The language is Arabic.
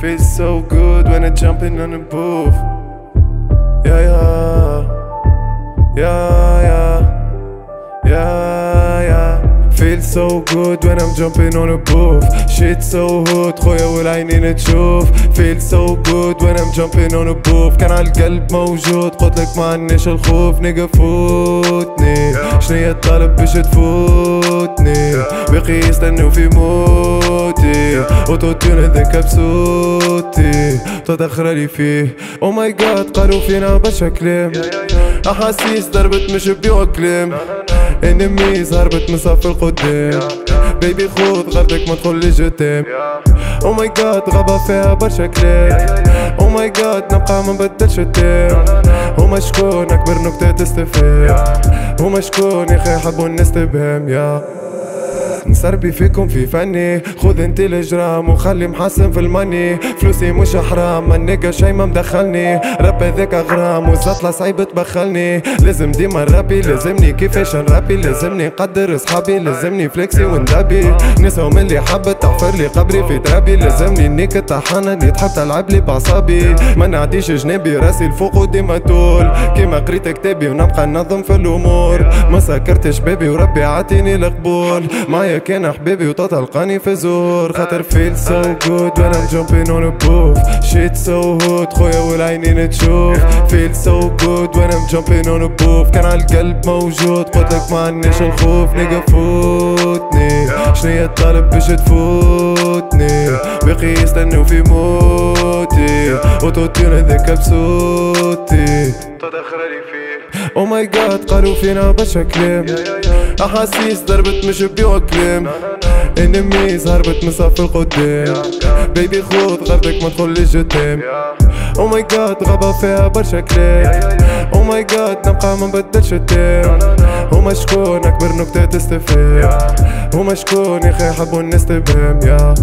feels so good when I jumping on the booth. Yeah yeah. Yeah. Feels so good when I'm jumping on a booth. Shit so hot خويا والعينين تشوف. Feels so good when I'm jumping on a booth. كان عالقلب موجود. قلتلك ما عنيش الخوف نيجا فوتني. شنيا الطلب باش تفوتني؟ بقي يستنوا في موتي. اوتوتيون هذاك بصوتي. تدخل لي فيه. أو ماي جاد قالوا فينا بشكلم أحاسيس ضربت مش بيوكلم انميز هربت من صف القدام. بيبي خذ غردك ما تقول لي جتام أو ماي جاد غابة فيها برشا كلام. أو ماي جاد نبقى ما نبدلش التام هما شكون؟ أكبر نكتة تستفهم هما شكون يا أخي؟ حبوا الناس تبهم يا نسربي فيكم في فني. خذ انت الجرام وخلي محسن في الماني فلوسي مش حرام النيجا شي ما مدخلني. راب هذاك غرام وزطلة صعيب تبخلني. لازم ديما رابي لازمني كيفاش نرابي لازمني نقدر صحابي لازمني فليكسي وندابي نسهم اللي حبت تحفر لي قبري في ترابي. لازمني نيك الطحانة اللي تحب تلعب لي بعصابي. ما نعديش جنابي راسي الفوق وديما طول. كيما قريت كتابي ونبقى ننظم في الأمور. ما سكرتش بابي وربي عاتيني القبول. معايا كان حبيبي وتلقاني في زور. خاطر فيل سو جود وأنا جامبين اون بوف شيت سو هوت خويا والعينين تشوف. فيل سو جود وأنا جامبين اون بوف كان عالقلب موجود. قلتلك ما عنيش الخوف. نيجا فوتني. شنيا الطالب باش تفوتني؟ بقي يستنوا في موتي. اوتوتيون هذاك بصوتي. تدخل لي فيه. أو ماي جاد قالوا فينا برشا كلام أحاسيس ضربت مش بيوكلم انميز هربت صف القدام. بيبي خذ غردك ما لي جتام أو ماي جاد غابة فيها برشا كلام أو ماي جاد نبقى ما نبدلش التام هما شكون؟ أكبر نكتة تستفهم هما شكون يا أخي؟ حبوا الناس تبهم. يا